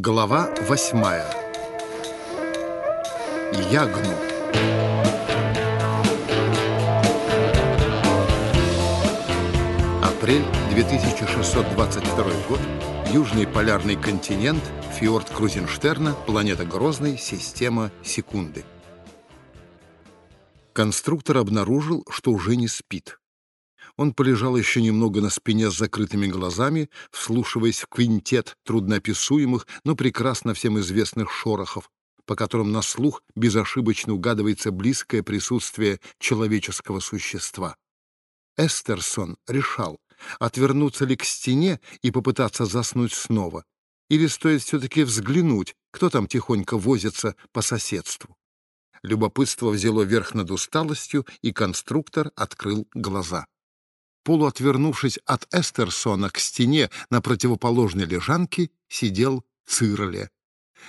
Глава восьмая. Ягну. Апрель 2622 год. Южный полярный континент, фьорд Крузенштерна, планета Грозный, система секунды. Конструктор обнаружил, что уже не спит. Он полежал еще немного на спине с закрытыми глазами, вслушиваясь в квинтет трудноописуемых, но прекрасно всем известных шорохов, по которым на слух безошибочно угадывается близкое присутствие человеческого существа. Эстерсон решал, отвернуться ли к стене и попытаться заснуть снова, или стоит все-таки взглянуть, кто там тихонько возится по соседству. Любопытство взяло верх над усталостью, и конструктор открыл глаза полуотвернувшись от Эстерсона к стене на противоположной лежанке, сидел Цирле.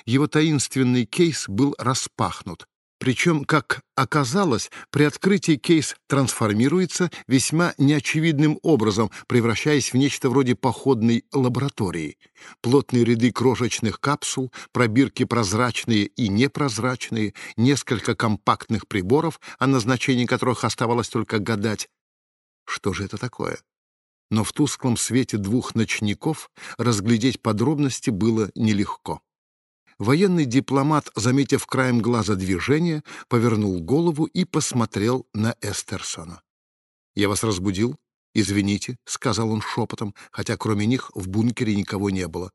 Его таинственный кейс был распахнут. Причем, как оказалось, при открытии кейс трансформируется весьма неочевидным образом, превращаясь в нечто вроде походной лаборатории. Плотные ряды крошечных капсул, пробирки прозрачные и непрозрачные, несколько компактных приборов, о назначении которых оставалось только гадать, что же это такое? Но в тусклом свете двух ночников разглядеть подробности было нелегко. Военный дипломат, заметив краем глаза движение, повернул голову и посмотрел на Эстерсона. «Я вас разбудил? Извините», — сказал он шепотом, хотя кроме них в бункере никого не было.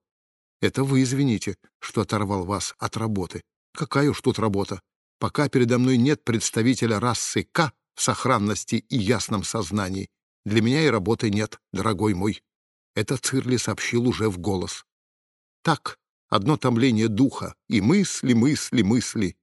«Это вы извините, что оторвал вас от работы. Какая уж тут работа? Пока передо мной нет представителя расы К, в сохранности и ясном сознании. Для меня и работы нет, дорогой мой. Это Цирли сообщил уже в голос. Так, одно томление духа, и мысли, мысли, мысли.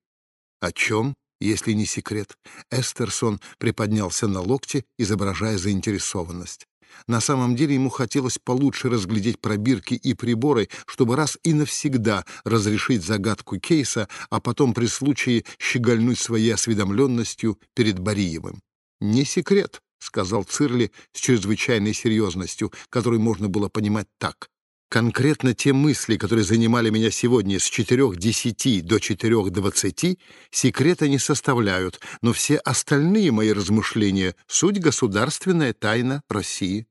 О чем, если не секрет? Эстерсон приподнялся на локте, изображая заинтересованность. На самом деле ему хотелось получше разглядеть пробирки и приборы, чтобы раз и навсегда разрешить загадку кейса, а потом при случае щегольнуть своей осведомленностью перед Бариевым. «Не секрет», — сказал Цирли с чрезвычайной серьезностью, которую можно было понимать так. Конкретно те мысли, которые занимали меня сегодня с 4.10 до 4.20, секрета не составляют, но все остальные мои размышления — суть государственная тайна России.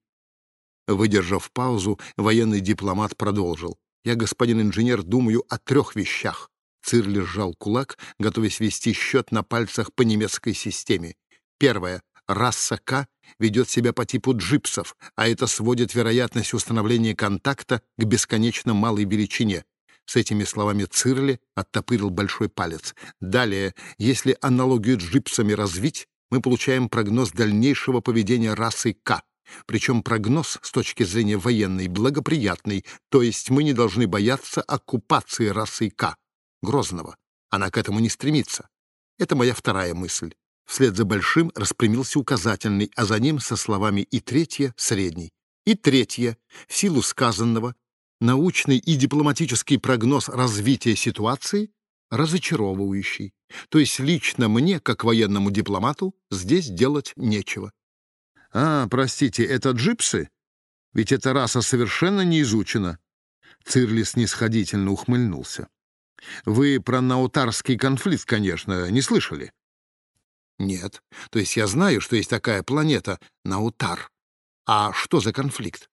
Выдержав паузу, военный дипломат продолжил. «Я, господин инженер, думаю о трех вещах». Цирли сжал кулак, готовясь вести счет на пальцах по немецкой системе. Первое. Раса К ведет себя по типу джипсов, а это сводит вероятность установления контакта к бесконечно малой величине. С этими словами Цирли оттопырил большой палец. Далее, если аналогию джипсами развить, мы получаем прогноз дальнейшего поведения расы К. Причем прогноз с точки зрения военной благоприятный, то есть мы не должны бояться оккупации расы К, Грозного. Она к этому не стремится. Это моя вторая мысль. Вслед за большим распрямился указательный, а за ним со словами «и третье» — средний. И третье, в силу сказанного, научный и дипломатический прогноз развития ситуации разочаровывающий. То есть лично мне, как военному дипломату, здесь делать нечего. «А, простите, это джипсы? Ведь эта раса совершенно не изучена». Цирли снисходительно ухмыльнулся. «Вы про наутарский конфликт, конечно, не слышали?» Нет. То есть я знаю, что есть такая планета Наутар. А что за конфликт?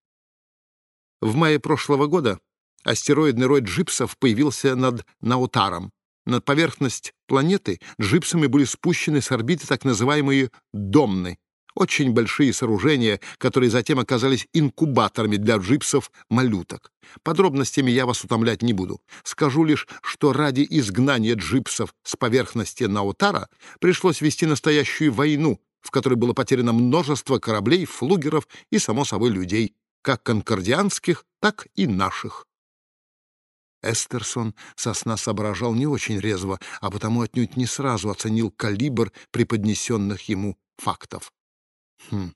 В мае прошлого года астероидный рой джипсов появился над Наутаром. На поверхность планеты джипсами были спущены с орбиты так называемые «домны» очень большие сооружения, которые затем оказались инкубаторами для джипсов-малюток. Подробностями я вас утомлять не буду. Скажу лишь, что ради изгнания джипсов с поверхности Наутара пришлось вести настоящую войну, в которой было потеряно множество кораблей, флугеров и, само собой, людей, как конкордианских, так и наших. Эстерсон сосна соображал не очень резво, а потому отнюдь не сразу оценил калибр преподнесенных ему фактов. «Хм,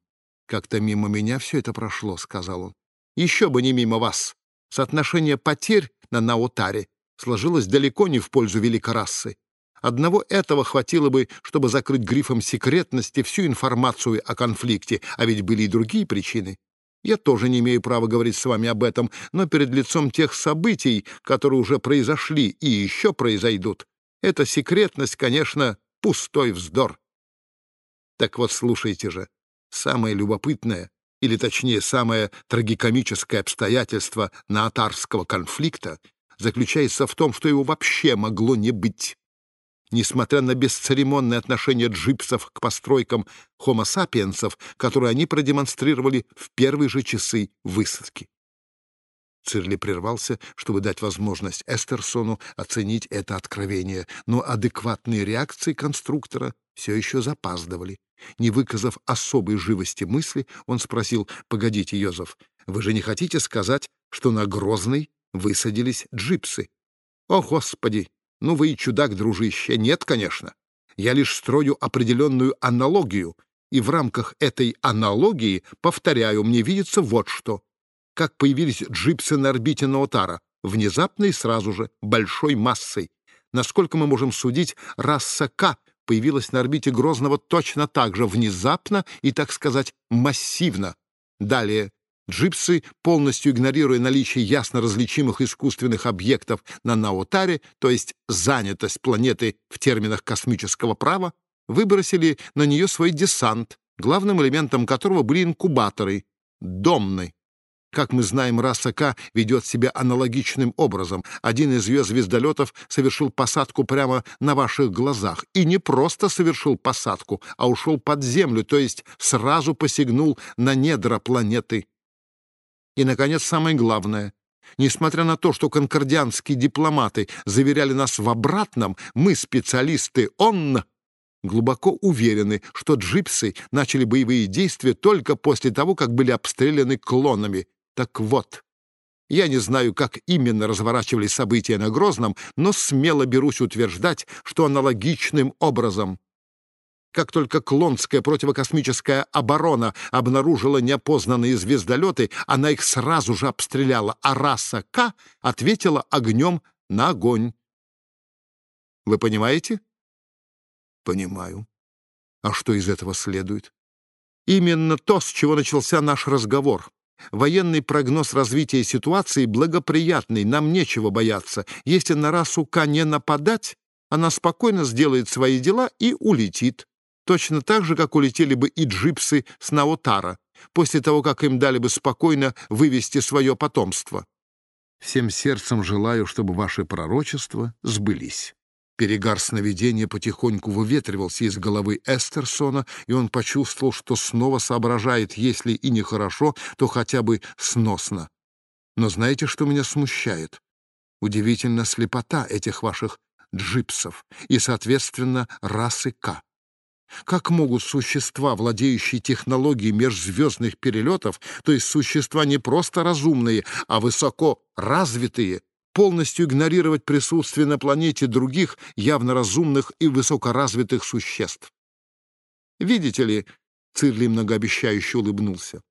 как-то мимо меня все это прошло», — сказал он. «Еще бы не мимо вас. Соотношение потерь на Наутаре сложилось далеко не в пользу великорасы. Одного этого хватило бы, чтобы закрыть грифом секретности всю информацию о конфликте, а ведь были и другие причины. Я тоже не имею права говорить с вами об этом, но перед лицом тех событий, которые уже произошли и еще произойдут, эта секретность, конечно, пустой вздор. Так вот, слушайте же, самое любопытное, или точнее самое трагикомическое обстоятельство наотарского конфликта заключается в том, что его вообще могло не быть. Несмотря на бесцеремонное отношение джипсов к постройкам хомо-сапиенсов, которые они продемонстрировали в первые же часы высадки. Цирли прервался, чтобы дать возможность Эстерсону оценить это откровение, но адекватные реакции конструктора все еще запаздывали. Не выказав особой живости мысли, он спросил, «Погодите, Йозеф, вы же не хотите сказать, что на Грозный высадились джипсы?» «О, Господи! Ну вы и чудак, дружище! Нет, конечно. Я лишь строю определенную аналогию, и в рамках этой аналогии, повторяю, мне видится вот что. Как появились джипсы на орбите Наотара, внезапно и сразу же, большой массой. Насколько мы можем судить, раса К появилась на орбите Грозного точно так же, внезапно и, так сказать, массивно. Далее, джипсы, полностью игнорируя наличие ясно различимых искусственных объектов на Наотаре, то есть занятость планеты в терминах космического права, выбросили на нее свой десант, главным элементом которого были инкубаторы, домны. Как мы знаем, раса К ведет себя аналогичным образом. Один из ее звездолетов совершил посадку прямо на ваших глазах. И не просто совершил посадку, а ушел под землю, то есть сразу посягнул на недра планеты. И, наконец, самое главное. Несмотря на то, что конкордианские дипломаты заверяли нас в обратном, мы, специалисты ОН, глубоко уверены, что джипсы начали боевые действия только после того, как были обстреляны клонами. Так вот, я не знаю, как именно разворачивались события на Грозном, но смело берусь утверждать, что аналогичным образом. Как только клонская противокосмическая оборона обнаружила неопознанные звездолеты, она их сразу же обстреляла, а раса К ответила огнем на огонь. Вы понимаете? Понимаю. А что из этого следует? Именно то, с чего начался наш разговор. Военный прогноз развития ситуации благоприятный, нам нечего бояться. Если на расу К не нападать, она спокойно сделает свои дела и улетит. Точно так же, как улетели бы и джипсы с Наотара, после того, как им дали бы спокойно вывести свое потомство. Всем сердцем желаю, чтобы ваши пророчества сбылись. Перегар сновидения потихоньку выветривался из головы Эстерсона, и он почувствовал, что снова соображает, если и нехорошо, то хотя бы сносно. Но знаете, что меня смущает? Удивительно слепота этих ваших джипсов и, соответственно, расы К. Как могут существа, владеющие технологией межзвездных перелетов, то есть существа не просто разумные, а высоко развитые, полностью игнорировать присутствие на планете других явно разумных и высокоразвитых существ. Видите ли, Цирли многообещающе улыбнулся,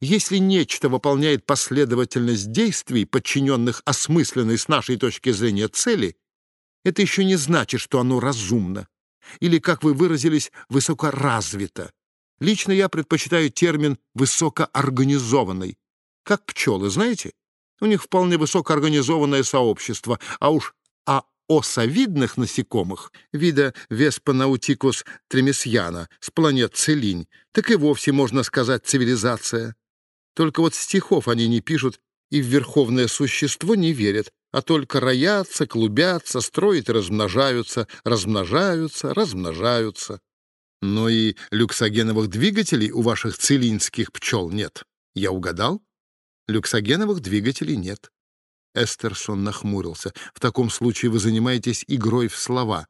если нечто выполняет последовательность действий, подчиненных осмысленной с нашей точки зрения цели, это еще не значит, что оно разумно. Или, как вы выразились, высокоразвито. Лично я предпочитаю термин «высокоорганизованный». Как пчелы, знаете? У них вполне высокоорганизованное сообщество, а уж о осовидных насекомых, вида Веспанаутикус тремесьяна с планет Целинь, так и вовсе, можно сказать, цивилизация. Только вот стихов они не пишут и в верховное существо не верят, а только роятся, клубятся, строят и размножаются, размножаются, размножаются. Но и люксогеновых двигателей у ваших целинских пчел нет. Я угадал? Люксогеновых двигателей нет. Эстерсон нахмурился. В таком случае вы занимаетесь игрой в слова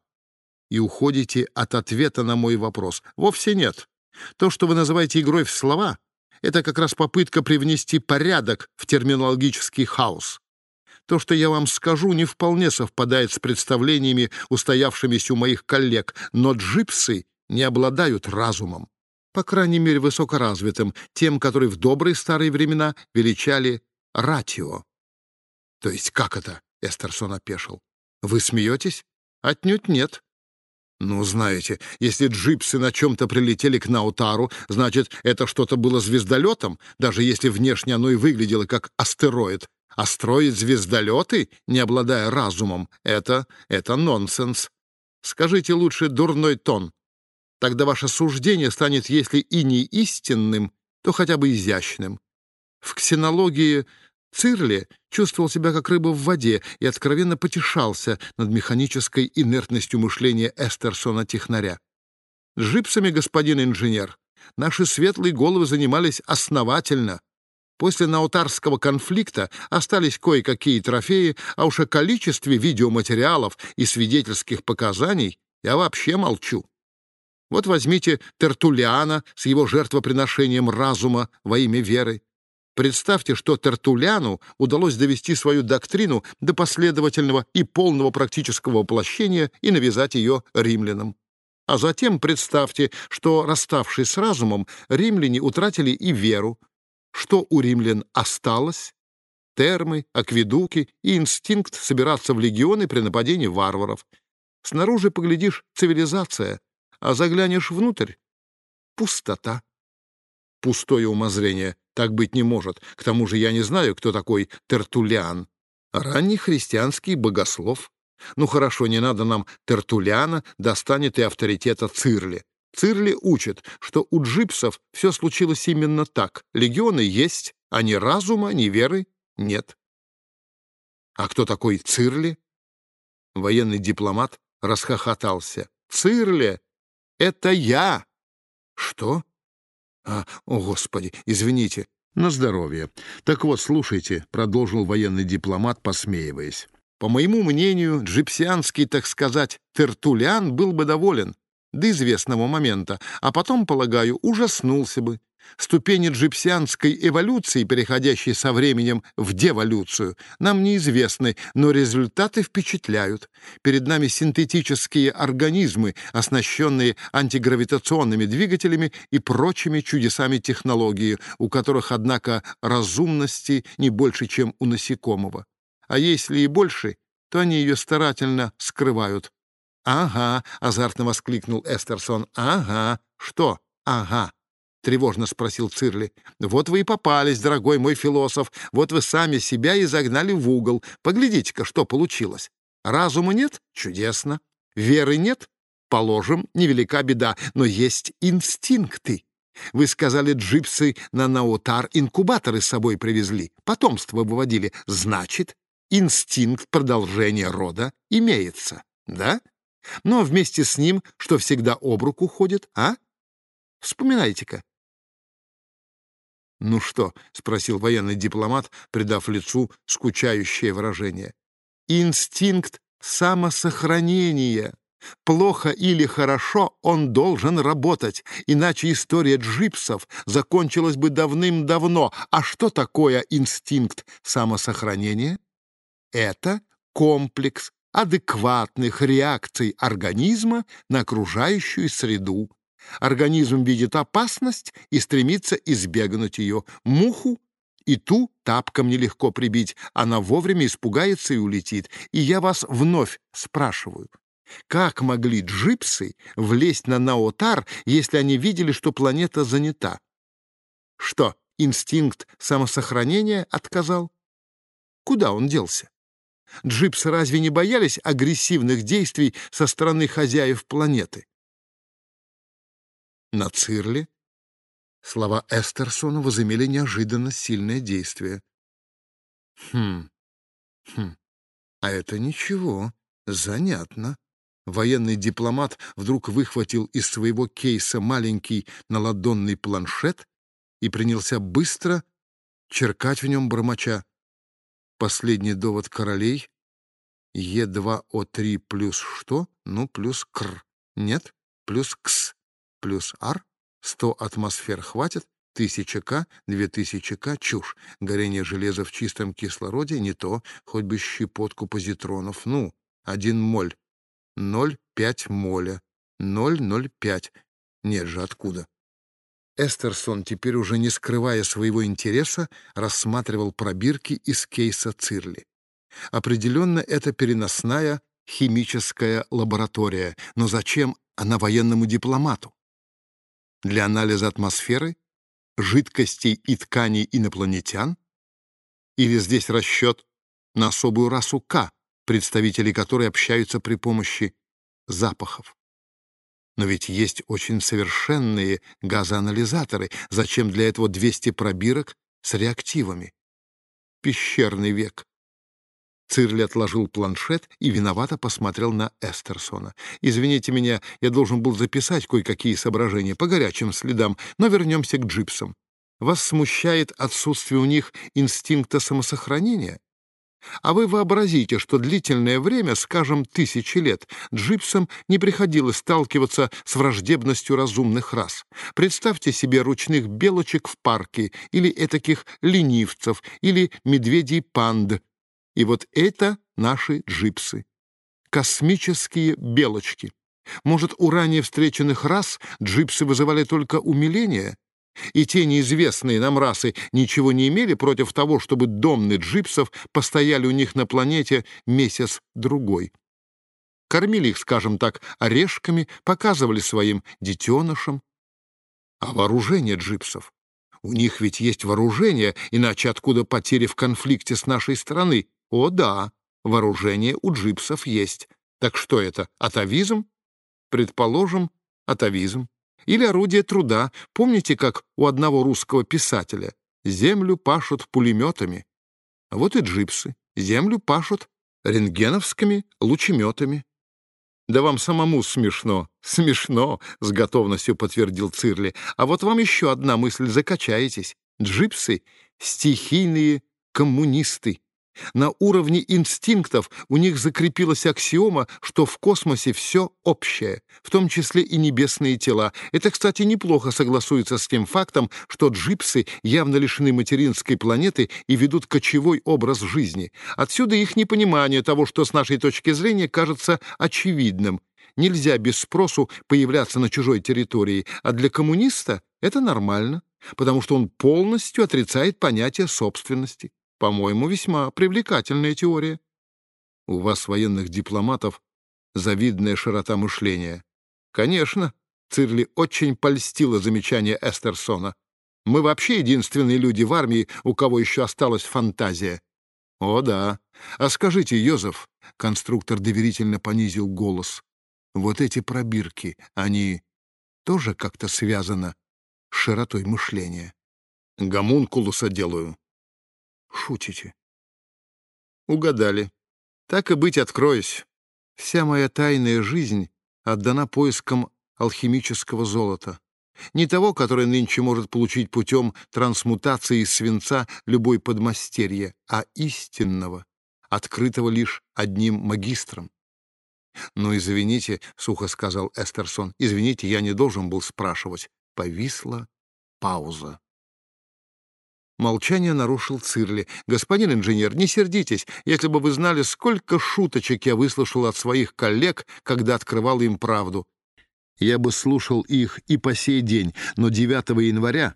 и уходите от ответа на мой вопрос. Вовсе нет. То, что вы называете игрой в слова, это как раз попытка привнести порядок в терминологический хаос. То, что я вам скажу, не вполне совпадает с представлениями, устоявшимися у моих коллег, но джипсы не обладают разумом по крайней мере, высокоразвитым, тем, который в добрые старые времена величали ратио. То есть как это? Эстерсон опешил. Вы смеетесь? Отнюдь нет. Ну, знаете, если джипсы на чем-то прилетели к Наутару, значит, это что-то было звездолетом, даже если внешне оно и выглядело как астероид. А строить звездолеты, не обладая разумом, это, это нонсенс. Скажите лучше дурной тон. Тогда ваше суждение станет, если и не истинным, то хотя бы изящным. В ксенологии Цирли чувствовал себя как рыба в воде и откровенно потешался над механической инертностью мышления Эстерсона-технаря. С господин инженер, наши светлые головы занимались основательно. После наутарского конфликта остались кое-какие трофеи, а уж о количестве видеоматериалов и свидетельских показаний я вообще молчу. Вот возьмите Тертулиана с его жертвоприношением разума во имя веры. Представьте, что Тертуляну удалось довести свою доктрину до последовательного и полного практического воплощения и навязать ее римлянам. А затем представьте, что, расставшись с разумом, римляне утратили и веру. Что у римлян осталось? Термы, акведуки и инстинкт собираться в легионы при нападении варваров. Снаружи поглядишь — цивилизация, а заглянешь внутрь — пустота. Пустое умозрение — так быть не может. К тому же я не знаю, кто такой Тертулиан. Ранний христианский богослов. Ну хорошо, не надо нам Тертулиана, достанет и авторитета Цирли. Цирли учит, что у джипсов все случилось именно так. Легионы есть, а ни разума, ни веры нет. А кто такой Цирли? Военный дипломат расхохотался. Цирли — это я! Что? А, о, Господи, извините. На здоровье. Так вот, слушайте, продолжил военный дипломат, посмеиваясь. По моему мнению, джипсианский, так сказать, Тертулян был бы доволен до известного момента, а потом, полагаю, ужаснулся бы. Ступени джипсианской эволюции, переходящей со временем в деволюцию, нам неизвестны, но результаты впечатляют. Перед нами синтетические организмы, оснащенные антигравитационными двигателями и прочими чудесами технологии, у которых, однако, разумности не больше, чем у насекомого. А если и больше, то они ее старательно скрывают. «Ага», — азартно воскликнул Эстерсон. «Ага. Что? Ага». — тревожно спросил Цирли. «Вот вы и попались, дорогой мой философ. Вот вы сами себя и загнали в угол. Поглядите-ка, что получилось. Разума нет? Чудесно. Веры нет? Положим, невелика беда. Но есть инстинкты. Вы сказали, джипсы на Наутар инкубаторы с собой привезли, потомство выводили. Значит, инстинкт продолжения рода имеется, да? Но вместе с ним, что всегда об руку ходит, а? Вспоминайте-ка. «Ну что?» — спросил военный дипломат, придав лицу скучающее выражение. «Инстинкт самосохранения. Плохо или хорошо он должен работать, иначе история джипсов закончилась бы давным-давно. А что такое инстинкт самосохранения? Это комплекс адекватных реакций организма на окружающую среду. Организм видит опасность и стремится избегнуть ее. Муху и ту тапком нелегко прибить, она вовремя испугается и улетит. И я вас вновь спрашиваю, как могли джипсы влезть на Наотар, если они видели, что планета занята? Что, инстинкт самосохранения отказал? Куда он делся? Джипсы разве не боялись агрессивных действий со стороны хозяев планеты? На Цирле слова Эстерсона возымели неожиданно сильное действие. Хм, хм, а это ничего, занятно. Военный дипломат вдруг выхватил из своего кейса маленький наладонный планшет и принялся быстро черкать в нем бормоча. Последний довод королей. Е2О3 плюс что? Ну, плюс КР. Нет, плюс КС. Плюс АР. 100 атмосфер хватит. 1000 К, 2000 К — чушь. Горение железа в чистом кислороде — не то, хоть бы щепотку позитронов. Ну, один моль. 0,5 моля. 0,05. Нет же, откуда? Эстерсон, теперь уже не скрывая своего интереса, рассматривал пробирки из кейса Цирли. Определенно, это переносная химическая лаборатория. Но зачем она военному дипломату? Для анализа атмосферы, жидкостей и тканей инопланетян? Или здесь расчет на особую расу К, представители которой общаются при помощи запахов? Но ведь есть очень совершенные газоанализаторы. Зачем для этого 200 пробирок с реактивами? Пещерный век. Цирли отложил планшет и виновато посмотрел на Эстерсона. «Извините меня, я должен был записать кое-какие соображения по горячим следам, но вернемся к джипсам. Вас смущает отсутствие у них инстинкта самосохранения? А вы вообразите, что длительное время, скажем, тысячи лет, джипсам не приходилось сталкиваться с враждебностью разумных рас. Представьте себе ручных белочек в парке, или этаких ленивцев, или медведей-панд. И вот это наши джипсы. Космические белочки. Может, у ранее встреченных рас джипсы вызывали только умиление? И те неизвестные нам расы ничего не имели против того, чтобы домны джипсов постояли у них на планете месяц-другой. Кормили их, скажем так, орешками, показывали своим детенышам. А вооружение джипсов? У них ведь есть вооружение, иначе откуда потери в конфликте с нашей страны? О да, вооружение у джипсов есть. Так что это, атовизм? Предположим, атовизм. Или орудие труда. Помните, как у одного русского писателя? Землю пашут пулеметами. Вот и джипсы. Землю пашут рентгеновскими лучеметами. «Да вам самому смешно». «Смешно», — с готовностью подтвердил Цирли. «А вот вам еще одна мысль, закачаетесь. Джипсы — стихийные коммунисты. На уровне инстинктов у них закрепилась аксиома, что в космосе все общее, в том числе и небесные тела. Это, кстати, неплохо согласуется с тем фактом, что джипсы явно лишены материнской планеты и ведут кочевой образ жизни. Отсюда их непонимание того, что с нашей точки зрения кажется очевидным. Нельзя без спросу появляться на чужой территории, а для коммуниста это нормально, потому что он полностью отрицает понятие собственности. По-моему, весьма привлекательная теория. У вас, военных дипломатов, завидная широта мышления. Конечно, Цирли очень польстило замечание Эстерсона. Мы вообще единственные люди в армии, у кого еще осталась фантазия. О, да. А скажите, Йозеф, конструктор доверительно понизил голос, вот эти пробирки, они тоже как-то связаны с широтой мышления? Гомункулуса делаю. Шутите. Угадали. Так и быть, откроюсь. Вся моя тайная жизнь отдана поискам алхимического золота. Не того, которое нынче может получить путем трансмутации из свинца любой подмастерье, а истинного, открытого лишь одним магистром. «Ну, извините», — сухо сказал Эстерсон, — «извините, я не должен был спрашивать». Повисла пауза. Молчание нарушил Цирли. «Господин инженер, не сердитесь, если бы вы знали, сколько шуточек я выслушал от своих коллег, когда открывал им правду. Я бы слушал их и по сей день, но 9 января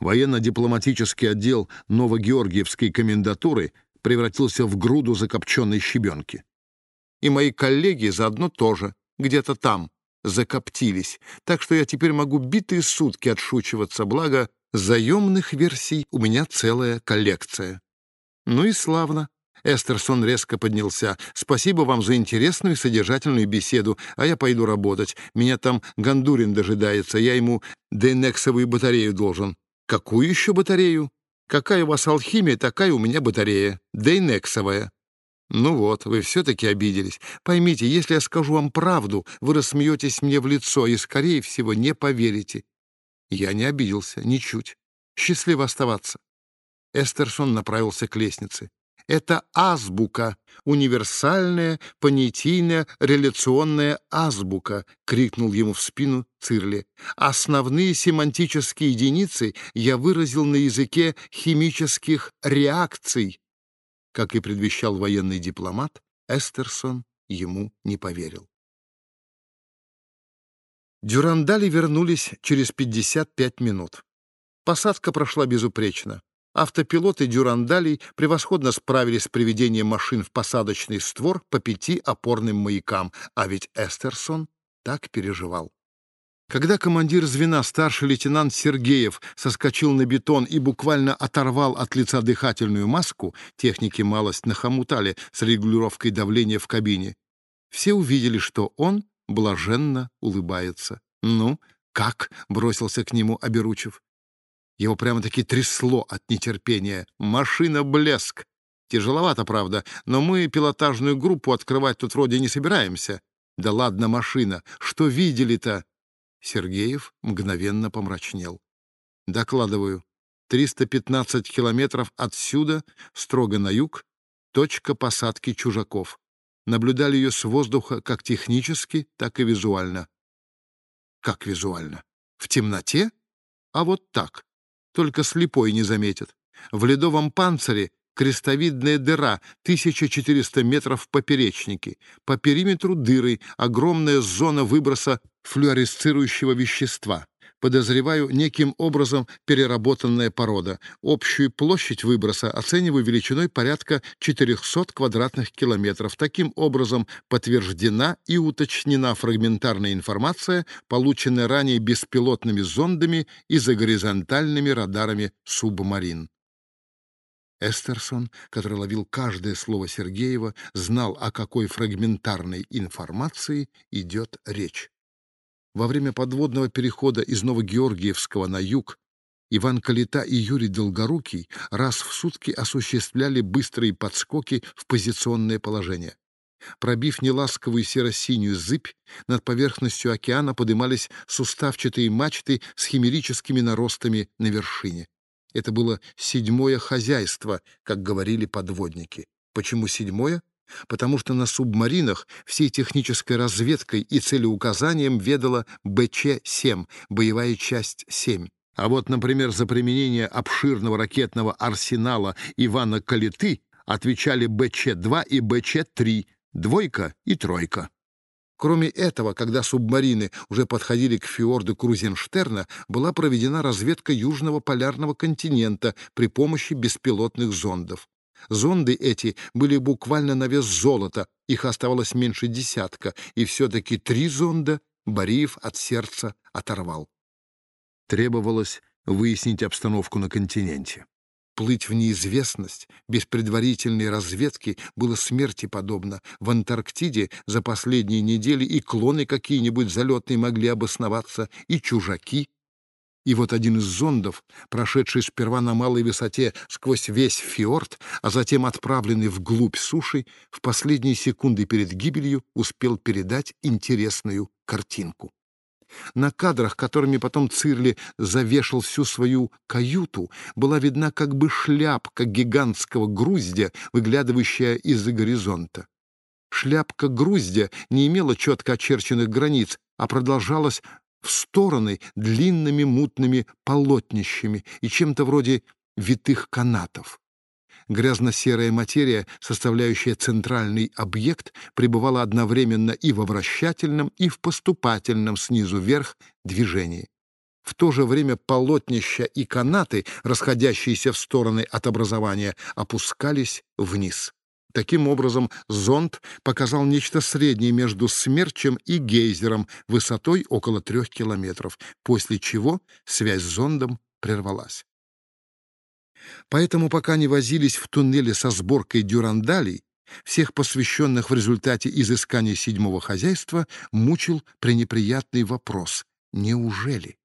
военно-дипломатический отдел Новогеоргиевской комендатуры превратился в груду закопченной щебенки. И мои коллеги заодно тоже, где-то там, закоптились, так что я теперь могу битые сутки отшучиваться, благо Заемных версий у меня целая коллекция. Ну и славно. Эстерсон резко поднялся. «Спасибо вам за интересную и содержательную беседу, а я пойду работать. Меня там Гондурин дожидается, я ему дейнексовую батарею должен». «Какую еще батарею?» «Какая у вас алхимия, такая у меня батарея. Дейнексовая». «Ну вот, вы все-таки обиделись. Поймите, если я скажу вам правду, вы рассмеетесь мне в лицо и, скорее всего, не поверите. Я не обиделся, ничуть. Счастливо оставаться. Эстерсон направился к лестнице. Это азбука, универсальная, понятийная, реляционная азбука, крикнул ему в спину Цирли. Основные семантические единицы я выразил на языке химических реакций. Как и предвещал военный дипломат, Эстерсон ему не поверил. Дюрандали вернулись через 55 минут. Посадка прошла безупречно. Автопилоты «Дюрандалей» превосходно справились с приведением машин в посадочный створ по пяти опорным маякам, а ведь Эстерсон так переживал. Когда командир звена, старший лейтенант Сергеев, соскочил на бетон и буквально оторвал от лица дыхательную маску, техники малость нахомутали с регулировкой давления в кабине, все увидели, что он блаженно улыбается. «Ну, как?» — бросился к нему Оберучев. Его прямо-таки трясло от нетерпения. «Машина блеск!» Тяжеловато, правда, но мы пилотажную группу открывать тут вроде не собираемся. Да ладно, машина, что видели-то? Сергеев мгновенно помрачнел. Докладываю. 315 километров отсюда, строго на юг, точка посадки чужаков. Наблюдали ее с воздуха как технически, так и визуально. Как визуально? В темноте? А вот так. Только слепой не заметит. В ледовом панцире крестовидная дыра, 1400 метров в поперечнике. По периметру дыры огромная зона выброса флюоресцирующего вещества. Подозреваю, неким образом переработанная порода. Общую площадь выброса оцениваю величиной порядка 400 квадратных километров. Таким образом подтверждена и уточнена фрагментарная информация, полученная ранее беспилотными зондами и за горизонтальными радарами субмарин. Эстерсон, который ловил каждое слово Сергеева, знал, о какой фрагментарной информации идет речь. Во время подводного перехода из Новогеоргиевского на юг Иван Калита и Юрий Долгорукий раз в сутки осуществляли быстрые подскоки в позиционное положение. Пробив неласковую серо-синюю зыбь, над поверхностью океана подымались суставчатые мачты с химерическими наростами на вершине. Это было седьмое хозяйство, как говорили подводники. Почему седьмое? Потому что на субмаринах всей технической разведкой и целеуказанием ведала БЧ-7, боевая часть 7. А вот, например, за применение обширного ракетного арсенала Ивана Калиты отвечали БЧ-2 и БЧ-3, двойка и тройка. Кроме этого, когда субмарины уже подходили к фьорду Крузенштерна, была проведена разведка южного полярного континента при помощи беспилотных зондов. Зонды эти были буквально на вес золота, их оставалось меньше десятка, и все-таки три зонда Бариев от сердца оторвал. Требовалось выяснить обстановку на континенте. Плыть в неизвестность без предварительной разведки было смерти подобно. В Антарктиде за последние недели и клоны какие-нибудь залетные могли обосноваться, и чужаки. И вот один из зондов, прошедший сперва на малой высоте сквозь весь фьорд, а затем отправленный вглубь суши, в последние секунды перед гибелью успел передать интересную картинку. На кадрах, которыми потом Цирли завешал всю свою каюту, была видна как бы шляпка гигантского груздя, выглядывающая из-за горизонта. Шляпка груздя не имела четко очерченных границ, а продолжалась в стороны длинными мутными полотнищами и чем-то вроде витых канатов. Грязно-серая материя, составляющая центральный объект, пребывала одновременно и во вращательном, и в поступательном снизу вверх движении. В то же время полотнища и канаты, расходящиеся в стороны от образования, опускались вниз. Таким образом, зонд показал нечто среднее между смерчем и гейзером высотой около трех километров, после чего связь с зондом прервалась. Поэтому, пока не возились в туннеле со сборкой дюрандалей, всех посвященных в результате изыскания седьмого хозяйства мучил пренеприятный вопрос «Неужели?»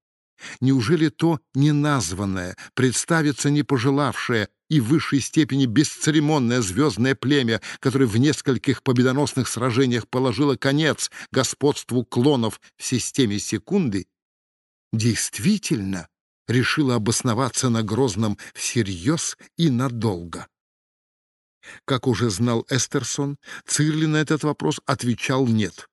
Неужели то неназванное, представиться не пожелавшее и в высшей степени бесцеремонное звездное племя, которое в нескольких победоносных сражениях положило конец господству клонов в системе секунды, действительно решила обосноваться на Грозном всерьез и надолго. Как уже знал Эстерсон, Цирли на этот вопрос отвечал «нет».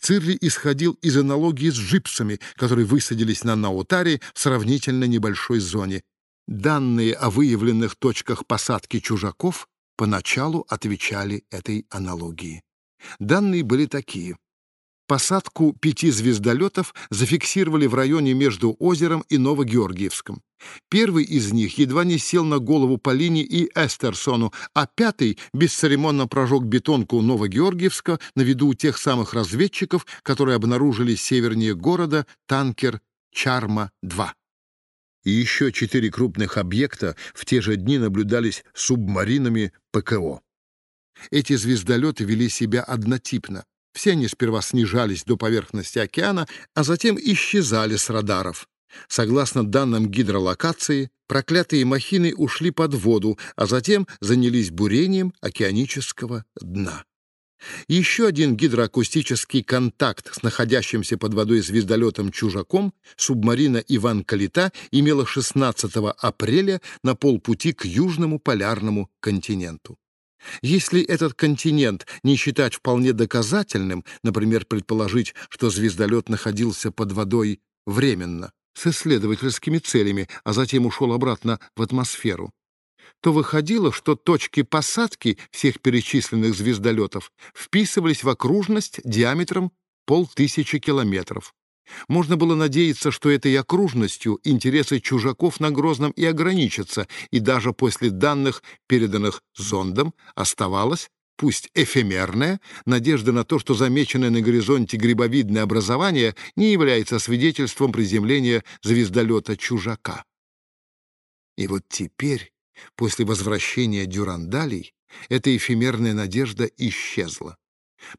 Цирли исходил из аналогии с джипсами, которые высадились на Наутаре в сравнительно небольшой зоне. Данные о выявленных точках посадки чужаков поначалу отвечали этой аналогии. Данные были такие. Посадку пяти звездолетов зафиксировали в районе между озером и Новогеоргиевском. Первый из них едва не сел на голову Полине и Эстерсону, а пятый бесцеремонно прожег бетонку Новогеоргиевска на виду тех самых разведчиков, которые обнаружили севернее города танкер «Чарма-2». И еще четыре крупных объекта в те же дни наблюдались субмаринами ПКО. Эти звездолеты вели себя однотипно. Все они сперва снижались до поверхности океана, а затем исчезали с радаров. Согласно данным гидролокации, проклятые махины ушли под воду, а затем занялись бурением океанического дна. Еще один гидроакустический контакт с находящимся под водой звездолетом «Чужаком» субмарина «Иван Калита» имела 16 апреля на полпути к Южному полярному континенту. Если этот континент не считать вполне доказательным, например, предположить, что звездолет находился под водой временно, с исследовательскими целями, а затем ушел обратно в атмосферу, то выходило, что точки посадки всех перечисленных звездолетов вписывались в окружность диаметром полтысячи километров. Можно было надеяться, что этой окружностью интересы чужаков на Грозном и ограничатся, и даже после данных, переданных зондом, оставалась, пусть эфемерная, надежда на то, что замеченное на горизонте грибовидное образование не является свидетельством приземления звездолета чужака. И вот теперь, после возвращения дюрандалей, эта эфемерная надежда исчезла.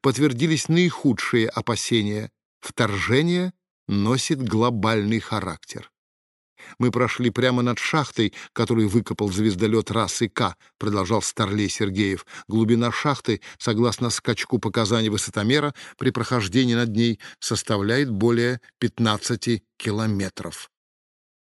Подтвердились наихудшие опасения — вторжение носит глобальный характер. Мы прошли прямо над шахтой, которую выкопал звездолет расы К, продолжал Старлей Сергеев. Глубина шахты, согласно скачку показаний высотомера, при прохождении над ней составляет более 15 километров.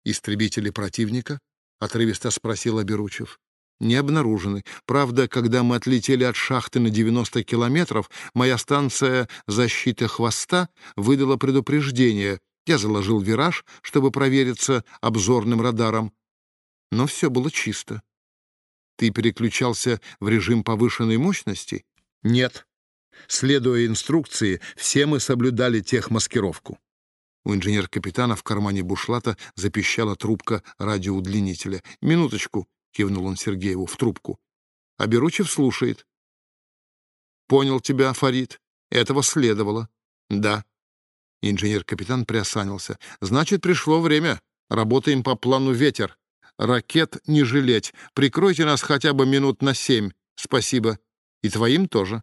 «Истребители противника?» — отрывисто спросил Аберучев не обнаружены. Правда, когда мы отлетели от шахты на 90 километров, моя станция защиты хвоста выдала предупреждение. Я заложил вираж, чтобы провериться обзорным радаром. Но все было чисто. Ты переключался в режим повышенной мощности? Нет. Следуя инструкции, все мы соблюдали техмаскировку. У инженер-капитана в кармане бушлата запищала трубка радиоудлинителя. «Минуточку», — кивнул он Сергееву в трубку. А слушает. «Понял тебя, Фарид. Этого следовало». «Да». Инженер-капитан приосанился. «Значит, пришло время. Работаем по плану «Ветер». Ракет не жалеть. Прикройте нас хотя бы минут на семь. Спасибо. И твоим тоже».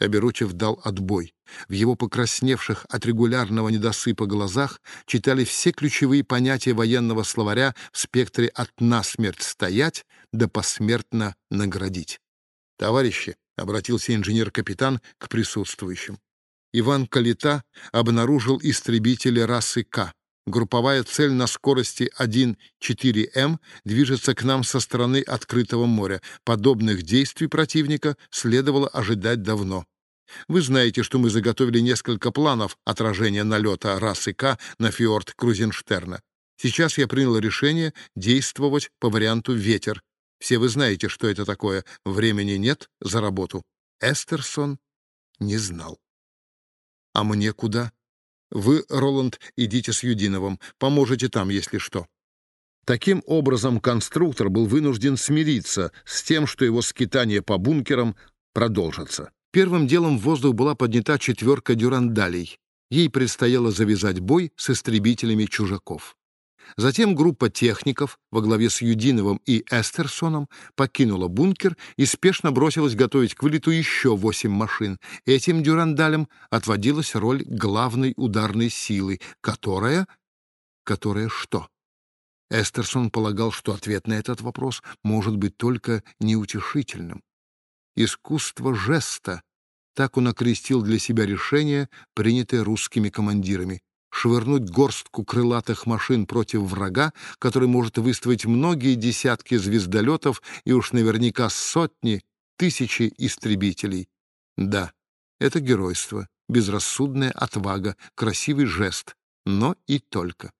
Аберучев дал отбой. В его покрасневших от регулярного недосыпа глазах читали все ключевые понятия военного словаря в спектре от насмерть стоять до посмертно наградить. «Товарищи», — обратился инженер-капитан к присутствующим, Иван Калита обнаружил истребители расы К. Групповая цель на скорости 1,4М движется к нам со стороны открытого моря. Подобных действий противника следовало ожидать давно. Вы знаете, что мы заготовили несколько планов отражения налета расы К на фьорд Крузенштерна. Сейчас я принял решение действовать по варианту «Ветер». Все вы знаете, что это такое. Времени нет за работу. Эстерсон не знал. А мне куда? Вы, Роланд, идите с Юдиновым. Поможете там, если что. Таким образом, конструктор был вынужден смириться с тем, что его скитания по бункерам продолжатся. Первым делом в воздух была поднята четверка дюрандалей. Ей предстояло завязать бой с истребителями чужаков. Затем группа техников во главе с Юдиновым и Эстерсоном покинула бункер и спешно бросилась готовить к вылету еще восемь машин. Этим дюрандалям отводилась роль главной ударной силы, которая... Которая что? Эстерсон полагал, что ответ на этот вопрос может быть только неутешительным. Искусство жеста. Так он окрестил для себя решение, принятое русскими командирами. Швырнуть горстку крылатых машин против врага, который может выставить многие десятки звездолетов и уж наверняка сотни, тысячи истребителей. Да, это геройство, безрассудная отвага, красивый жест, но и только.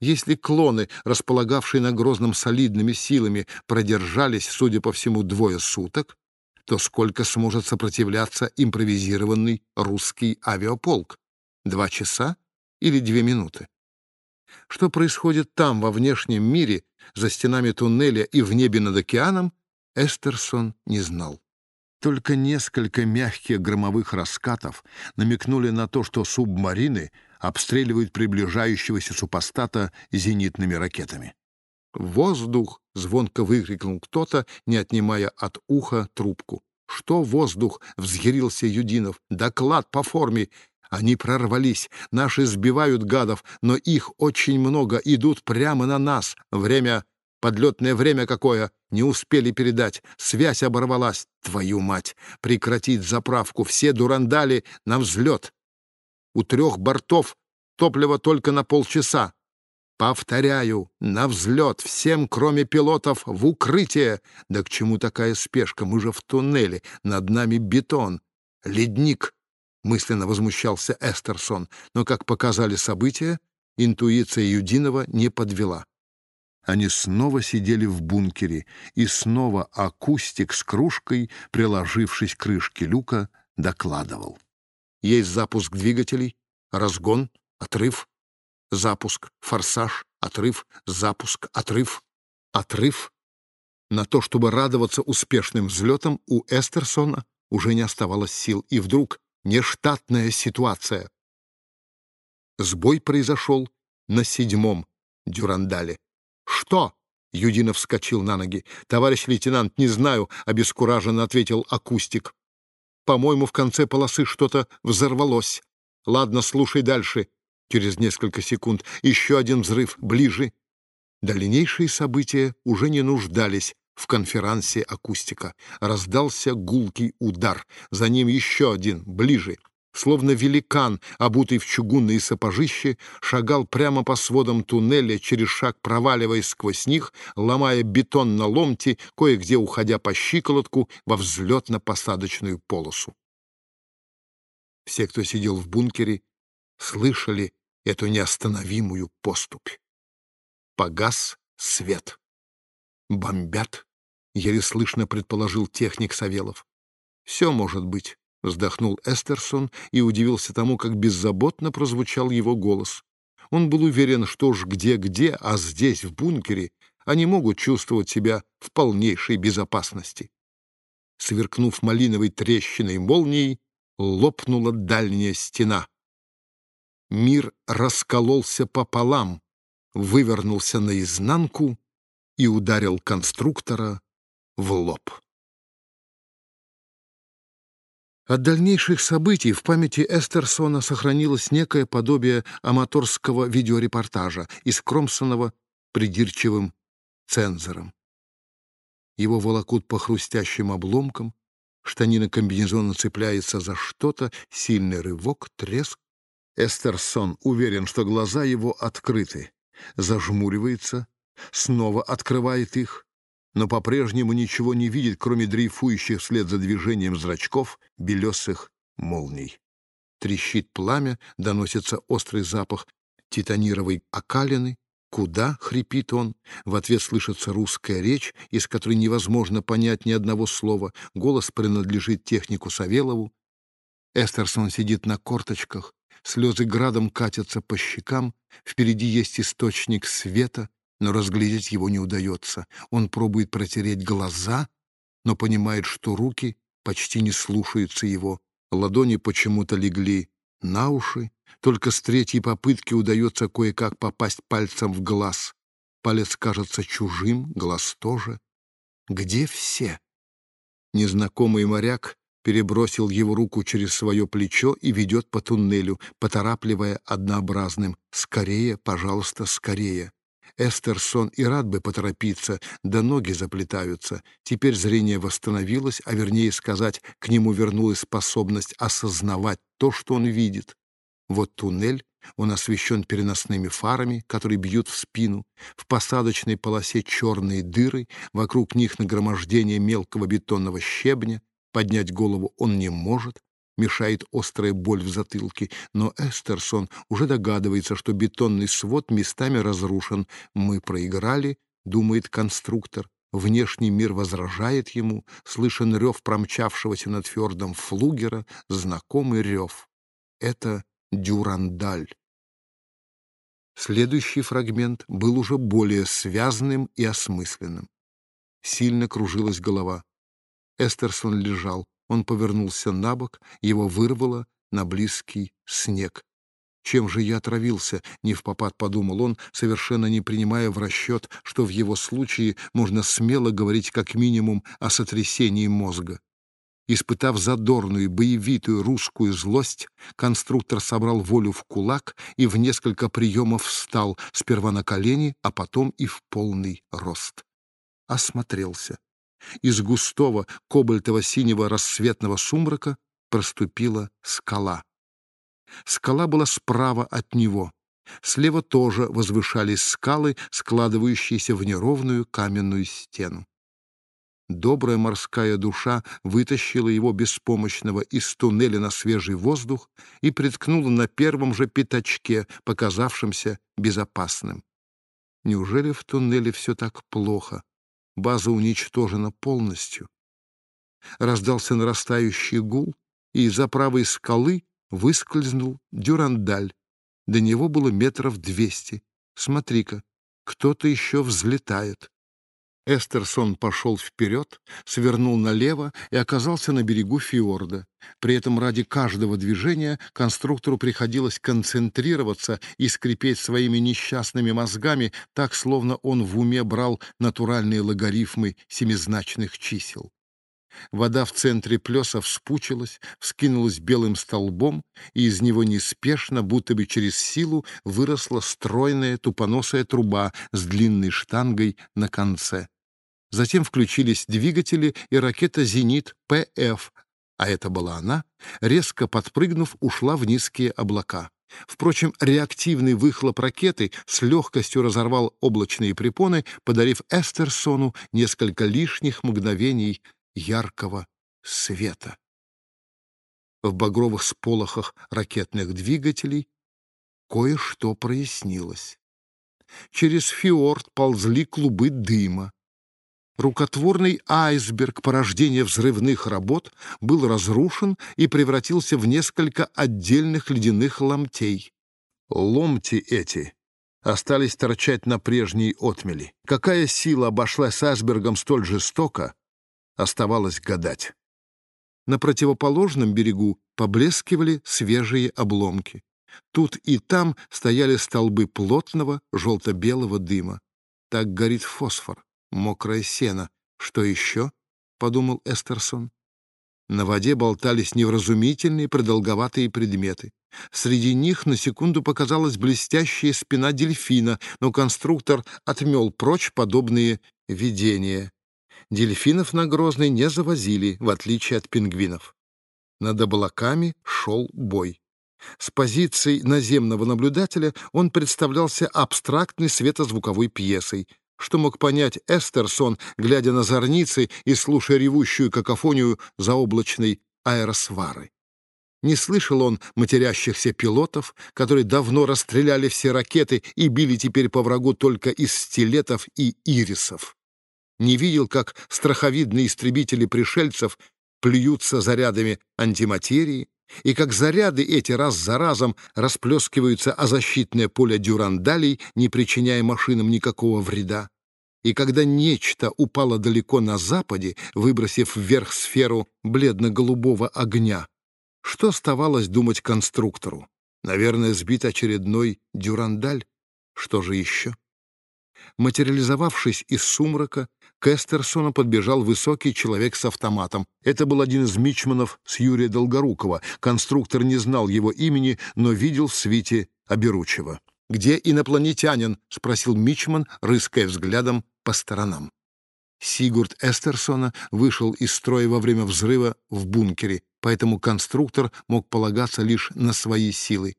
Если клоны, располагавшие на Грозном солидными силами, продержались, судя по всему, двое суток, то сколько сможет сопротивляться импровизированный русский авиаполк? Два часа или две минуты? Что происходит там, во внешнем мире, за стенами туннеля и в небе над океаном, Эстерсон не знал. Только несколько мягких громовых раскатов намекнули на то, что субмарины обстреливают приближающегося супостата зенитными ракетами. «Воздух!» — звонко выкрикнул кто-то, не отнимая от уха трубку. «Что воздух?» — взъярился Юдинов. «Доклад по форме. Они прорвались. Наши сбивают гадов, но их очень много, идут прямо на нас. Время Подлетное время какое! Не успели передать. Связь оборвалась. Твою мать! Прекратить заправку. Все дурандали на взлет. У трех бортов топливо только на полчаса. Повторяю, на взлет, всем, кроме пилотов, в укрытие. Да к чему такая спешка? Мы же в туннеле, над нами бетон. Ледник, мысленно возмущался Эстерсон, но, как показали события, интуиция Юдинова не подвела. Они снова сидели в бункере, и снова акустик с кружкой, приложившись к крышке люка, докладывал. Есть запуск двигателей, разгон, отрыв, запуск, форсаж, отрыв, запуск, отрыв, отрыв. На то, чтобы радоваться успешным взлетам, у Эстерсона уже не оставалось сил, и вдруг нештатная ситуация. Сбой произошел на седьмом дюрандале. «Что?» — Юдинов вскочил на ноги. «Товарищ лейтенант, не знаю», — обескураженно ответил акустик. «По-моему, в конце полосы что-то взорвалось. Ладно, слушай дальше». Через несколько секунд еще один взрыв ближе. Дальнейшие события уже не нуждались в конферансе акустика. Раздался гулкий удар. За ним еще один, ближе словно великан, обутый в чугунные сапожище, шагал прямо по сводам туннеля, через шаг проваливаясь сквозь них, ломая бетон на ломти, кое-где уходя по щиколотку во взлетно-посадочную полосу. Все, кто сидел в бункере, слышали эту неостановимую поступь. Погас свет. «Бомбят», — еле слышно предположил техник Савелов. «Все может быть». — вздохнул Эстерсон и удивился тому, как беззаботно прозвучал его голос. Он был уверен, что ж где-где, а здесь, в бункере, они могут чувствовать себя в полнейшей безопасности. Сверкнув малиновой трещиной молнией, лопнула дальняя стена. Мир раскололся пополам, вывернулся наизнанку и ударил конструктора в лоб. От дальнейших событий в памяти Эстерсона сохранилось некое подобие аматорского видеорепортажа, искромсанного придирчивым цензором. Его волокут по хрустящим обломкам, штанина комбинезона цепляется за что-то, сильный рывок, треск. Эстерсон уверен, что глаза его открыты, зажмуривается, снова открывает их, но по-прежнему ничего не видит, кроме дрейфующих вслед за движением зрачков белесых молний. Трещит пламя, доносится острый запах титанировой окалины. «Куда?» — хрипит он. В ответ слышится русская речь, из которой невозможно понять ни одного слова. Голос принадлежит технику Савелову. Эстерсон сидит на корточках, слезы градом катятся по щекам, впереди есть источник света, но разглядеть его не удается. Он пробует протереть глаза, но понимает, что руки почти не слушаются его. Ладони почему-то легли на уши. Только с третьей попытки удается кое-как попасть пальцем в глаз. Палец кажется чужим, глаз тоже. Где все? Незнакомый моряк перебросил его руку через свое плечо и ведет по туннелю, поторапливая однообразным «Скорее, пожалуйста, скорее». Эстерсон и рад бы поторопиться, да ноги заплетаются. Теперь зрение восстановилось, а вернее сказать, к нему вернулась способность осознавать то, что он видит. Вот туннель, он освещен переносными фарами, которые бьют в спину. В посадочной полосе черные дыры, вокруг них нагромождение мелкого бетонного щебня. Поднять голову он не может, мешает острая боль в затылке, но Эстерсон уже догадывается, что бетонный свод местами разрушен. «Мы проиграли», — думает конструктор. Внешний мир возражает ему, слышен рев промчавшегося над фьордом флугера, знакомый рев. Это дюрандаль. Следующий фрагмент был уже более связанным и осмысленным. Сильно кружилась голова. Эстерсон лежал. Он повернулся на бок, его вырвало на близкий снег. Чем же я отравился? Не в попад подумал он, совершенно не принимая в расчет, что в его случае можно смело говорить как минимум о сотрясении мозга. Испытав задорную, боевитую русскую злость, конструктор собрал волю в кулак и в несколько приемов встал, сперва на колени, а потом и в полный рост. Осмотрелся. Из густого кобальтово-синего рассветного сумрака проступила скала. Скала была справа от него. Слева тоже возвышались скалы, складывающиеся в неровную каменную стену. Добрая морская душа вытащила его беспомощного из туннеля на свежий воздух и приткнула на первом же пятачке, показавшемся безопасным. Неужели в туннеле все так плохо? База уничтожена полностью. Раздался нарастающий гул, и из-за правой скалы выскользнул дюрандаль. До него было метров двести. Смотри-ка, кто-то еще взлетает. Эстерсон пошел вперед, свернул налево и оказался на берегу фьорда. При этом ради каждого движения конструктору приходилось концентрироваться и скрипеть своими несчастными мозгами, так, словно он в уме брал натуральные логарифмы семизначных чисел. Вода в центре плеса вспучилась, вскинулась белым столбом, и из него неспешно, будто бы через силу, выросла стройная тупоносая труба с длинной штангой на конце. Затем включились двигатели, и ракета «Зенит» ПФ, а это была она, резко подпрыгнув, ушла в низкие облака. Впрочем, реактивный выхлоп ракеты с легкостью разорвал облачные препоны, подарив Эстерсону несколько лишних мгновений яркого света. В багровых сполохах ракетных двигателей кое-что прояснилось. Через фьорд ползли клубы дыма. Рукотворный айсберг порождения взрывных работ был разрушен и превратился в несколько отдельных ледяных ломтей. Ломти эти остались торчать на прежней отмели. Какая сила обошлась айсбергом столь жестоко, Оставалось гадать. На противоположном берегу поблескивали свежие обломки. Тут и там стояли столбы плотного желто-белого дыма. Так горит фосфор, мокрое сено. Что еще? — подумал Эстерсон. На воде болтались невразумительные продолговатые предметы. Среди них на секунду показалась блестящая спина дельфина, но конструктор отмел прочь подобные видения. Дельфинов на Грозный не завозили, в отличие от пингвинов. Над облаками шел бой. С позиции наземного наблюдателя он представлялся абстрактной светозвуковой пьесой, что мог понять Эстерсон, глядя на зорницы и слушая ревущую какофонию заоблачной аэросвары. Не слышал он матерящихся пилотов, которые давно расстреляли все ракеты и били теперь по врагу только из стилетов и ирисов не видел, как страховидные истребители пришельцев плюются зарядами антиматерии, и как заряды эти раз за разом расплескиваются о защитное поле дюрандалей, не причиняя машинам никакого вреда. И когда нечто упало далеко на западе, выбросив вверх сферу бледно-голубого огня, что оставалось думать конструктору? Наверное, сбит очередной дюрандаль. Что же еще? Материализовавшись из сумрака, к Эстерсону подбежал высокий человек с автоматом. Это был один из мичманов с Юрия Долгорукова. Конструктор не знал его имени, но видел в свите Оберучева. «Где инопланетянин?» — спросил мичман, рыская взглядом по сторонам. Сигурд Эстерсона вышел из строя во время взрыва в бункере, поэтому конструктор мог полагаться лишь на свои силы.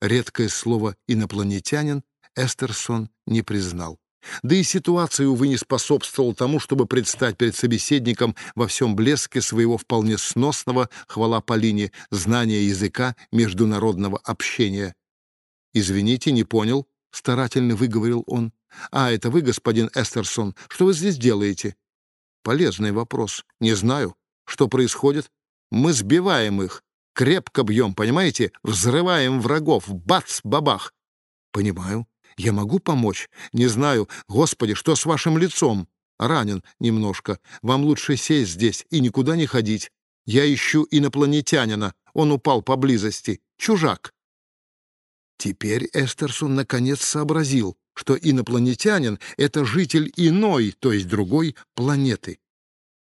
Редкое слово «инопланетянин» Эстерсон не признал. Да и ситуация, увы, не способствовала тому, чтобы предстать перед собеседником во всем блеске своего вполне сносного, хвала Полине, знания языка международного общения. «Извините, не понял», — старательно выговорил он. «А, это вы, господин Эстерсон. Что вы здесь делаете?» «Полезный вопрос. Не знаю. Что происходит? Мы сбиваем их. Крепко бьем, понимаете? Взрываем врагов. Бац! Бабах!» «Понимаю. Я могу помочь? Не знаю. Господи, что с вашим лицом?» «Ранен немножко. Вам лучше сесть здесь и никуда не ходить. Я ищу инопланетянина. Он упал поблизости. Чужак». Теперь Эстерсон наконец сообразил, что инопланетянин — это житель иной, то есть другой, планеты.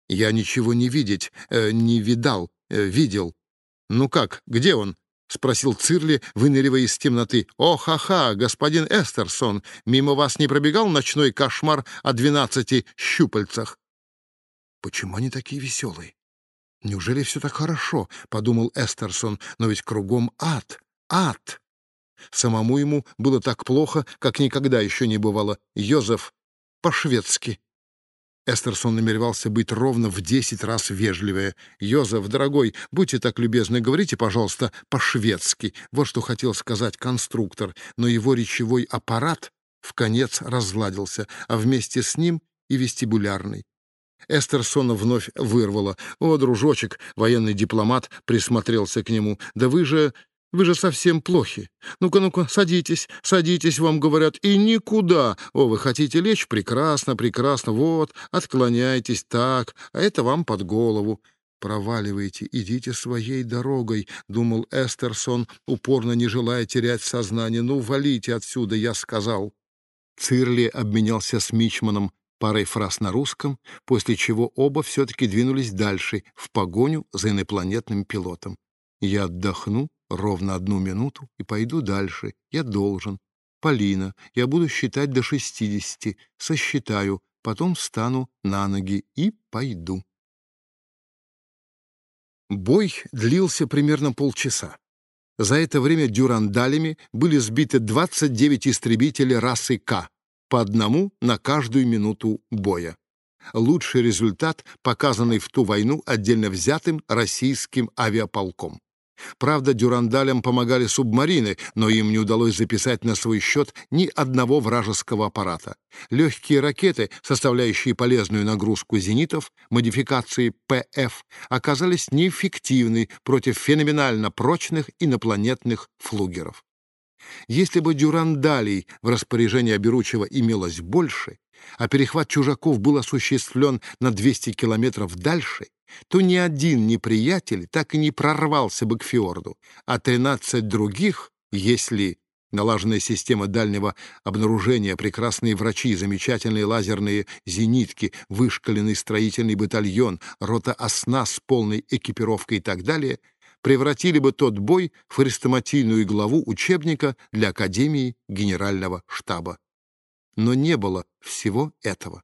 «Я ничего не видеть, э, не видал, э, видел». «Ну как, где он?» — спросил Цирли, выныривая из темноты. «О, ха-ха, господин Эстерсон, мимо вас не пробегал ночной кошмар о двенадцати щупальцах?» «Почему они такие веселые? Неужели все так хорошо?» — подумал Эстерсон. «Но ведь кругом ад, ад!» Самому ему было так плохо, как никогда еще не бывало. Йозеф по-шведски. Эстерсон намеревался быть ровно в десять раз вежливее. «Йозеф, дорогой, будьте так любезны, говорите, пожалуйста, по-шведски». Вот что хотел сказать конструктор, но его речевой аппарат в конец разладился, а вместе с ним и вестибулярный. Эстерсона вновь вырвало. «О, дружочек!» — военный дипломат присмотрелся к нему. «Да вы же вы же совсем плохи. Ну-ка, ну-ка, садитесь, садитесь, вам говорят, и никуда. О, вы хотите лечь? Прекрасно, прекрасно. Вот, отклоняйтесь так, а это вам под голову. «Проваливайте, идите своей дорогой», — думал Эстерсон, упорно не желая терять сознание. «Ну, валите отсюда», — я сказал. Цирли обменялся с Мичманом парой фраз на русском, после чего оба все-таки двинулись дальше, в погоню за инопланетным пилотом. «Я отдохну ровно одну минуту и пойду дальше. Я должен. Полина, я буду считать до шестидесяти, сосчитаю, потом встану на ноги и пойду. Бой длился примерно полчаса. За это время дюрандалями были сбиты 29 истребителей расы К, по одному на каждую минуту боя. Лучший результат, показанный в ту войну отдельно взятым российским авиаполком. Правда, дюрандалям помогали субмарины, но им не удалось записать на свой счет ни одного вражеского аппарата. Легкие ракеты, составляющие полезную нагрузку зенитов, модификации ПФ, оказались неэффективны против феноменально прочных инопланетных флугеров. Если бы дюрандалей в распоряжении Оберучева имелось больше, а перехват чужаков был осуществлен на 200 километров дальше, то ни один неприятель так и не прорвался бы к фьорду, а 13 других, если налаженная система дальнего обнаружения, прекрасные врачи, замечательные лазерные зенитки, вышкаленный строительный батальон, рота осна с полной экипировкой и так далее, превратили бы тот бой в хрестоматийную главу учебника для Академии Генерального штаба. Но не было всего этого.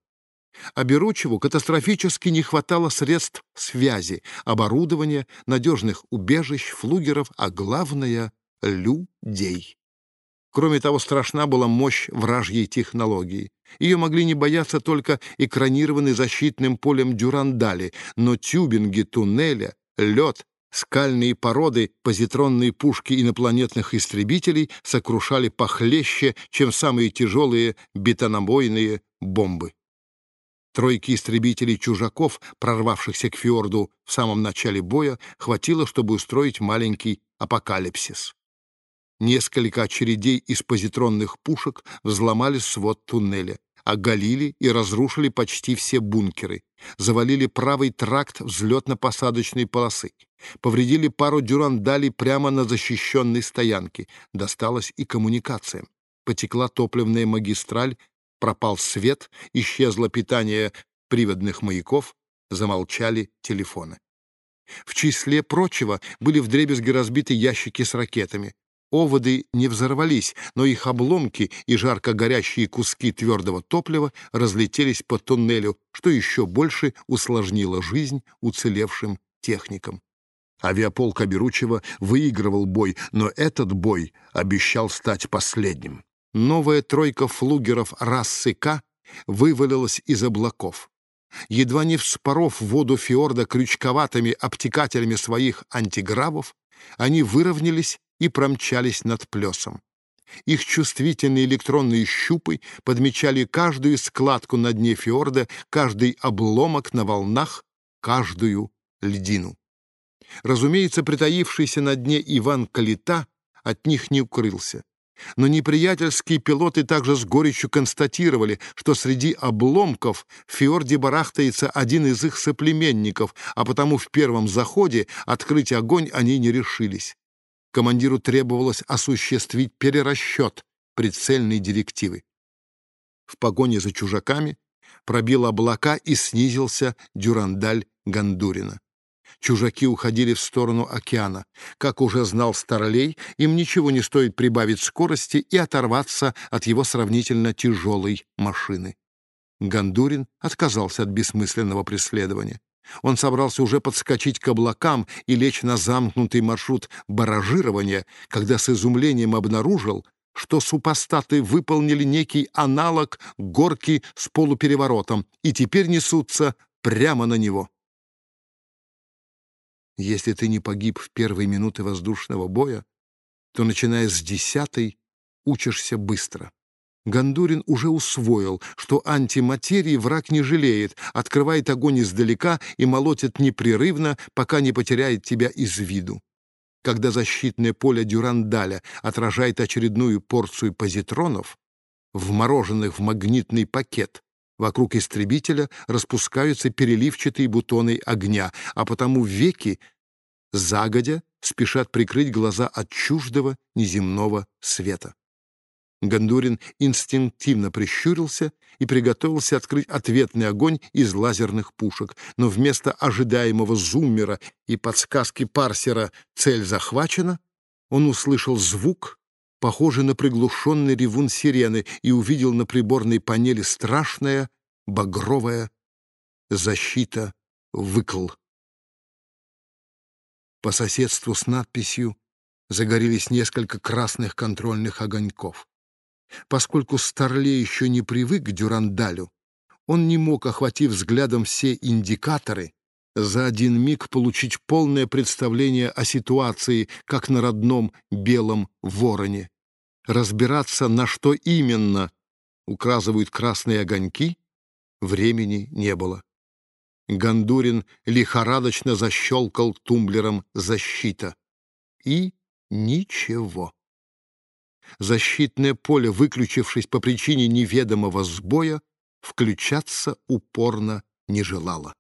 А Беручеву катастрофически не хватало средств связи, оборудования, надежных убежищ, флугеров, а главное — людей. Кроме того, страшна была мощь вражьей технологии. Ее могли не бояться только экранированные защитным полем дюрандали, но тюбинги туннеля, лед, скальные породы, позитронные пушки инопланетных истребителей сокрушали похлеще, чем самые тяжелые бетонобойные бомбы. Тройки истребителей-чужаков, прорвавшихся к фьорду в самом начале боя, хватило, чтобы устроить маленький апокалипсис. Несколько очередей из позитронных пушек взломали свод туннеля, оголили и разрушили почти все бункеры, завалили правый тракт взлетно-посадочной полосы, повредили пару дюрандалей прямо на защищенной стоянке, досталось и коммуникациям. Потекла топливная магистраль пропал свет, исчезло питание приводных маяков, замолчали телефоны. В числе прочего были вдребезги разбиты ящики с ракетами. Оводы не взорвались, но их обломки и жарко горящие куски твердого топлива разлетелись по туннелю, что еще больше усложнило жизнь уцелевшим техникам. Авиаполк Аберучева выигрывал бой, но этот бой обещал стать последним новая тройка флугеров расы К вывалилась из облаков. Едва не вспоров воду фьорда крючковатыми обтекателями своих антигравов, они выровнялись и промчались над плесом. Их чувствительные электронные щупы подмечали каждую складку на дне фьорда, каждый обломок на волнах, каждую льдину. Разумеется, притаившийся на дне Иван Калита от них не укрылся. Но неприятельские пилоты также с горечью констатировали, что среди обломков в фьорде барахтается один из их соплеменников, а потому в первом заходе открыть огонь они не решились. Командиру требовалось осуществить перерасчет прицельной директивы. В погоне за чужаками пробил облака и снизился дюрандаль Гандурина. Чужаки уходили в сторону океана. Как уже знал Старлей, им ничего не стоит прибавить скорости и оторваться от его сравнительно тяжелой машины. Гандурин отказался от бессмысленного преследования. Он собрался уже подскочить к облакам и лечь на замкнутый маршрут баражирования, когда с изумлением обнаружил, что супостаты выполнили некий аналог горки с полупереворотом и теперь несутся прямо на него. Если ты не погиб в первые минуты воздушного боя, то, начиная с десятой, учишься быстро. Гандурин уже усвоил, что антиматерии враг не жалеет, открывает огонь издалека и молотит непрерывно, пока не потеряет тебя из виду. Когда защитное поле Дюрандаля отражает очередную порцию позитронов, вмороженных в магнитный пакет, вокруг истребителя распускаются переливчатые бутоны огня, а потому веки загодя спешат прикрыть глаза от чуждого неземного света. Гандурин инстинктивно прищурился и приготовился открыть ответный огонь из лазерных пушек, но вместо ожидаемого зуммера и подсказки парсера «цель захвачена» он услышал звук, похожий на приглушенный ревун сирены, и увидел на приборной панели страшная багровая защита «Выкл». По соседству с надписью загорелись несколько красных контрольных огоньков. Поскольку Старле еще не привык к Дюрандалю, он не мог, охватив взглядом все индикаторы, за один миг получить полное представление о ситуации, как на родном белом вороне. Разбираться, на что именно указывают красные огоньки, времени не было. Гандурин лихорадочно защелкал тумблером защита. И ничего. Защитное поле, выключившись по причине неведомого сбоя, включаться упорно не желало.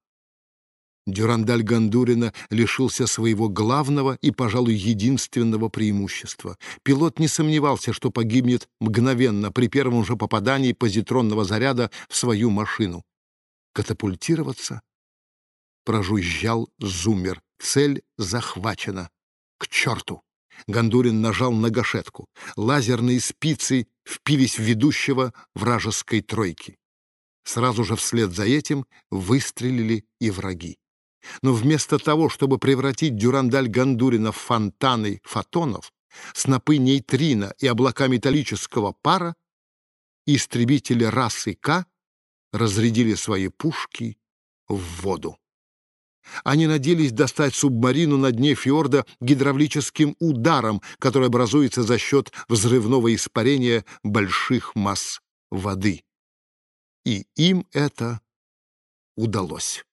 Дюрандаль Гандурина лишился своего главного и, пожалуй, единственного преимущества. Пилот не сомневался, что погибнет мгновенно при первом же попадании позитронного заряда в свою машину. Катапультироваться прожужжал зумер. Цель захвачена. К черту! Гандурин нажал на гашетку. Лазерные спицы впились в ведущего вражеской тройки. Сразу же вслед за этим выстрелили и враги. Но вместо того, чтобы превратить дюрандаль Гандурина в фонтаны фотонов, снопы нейтрино и облака металлического пара, истребители расы К разрядили свои пушки в воду. Они надеялись достать субмарину на дне фьорда гидравлическим ударом, который образуется за счет взрывного испарения больших масс воды. И им это удалось.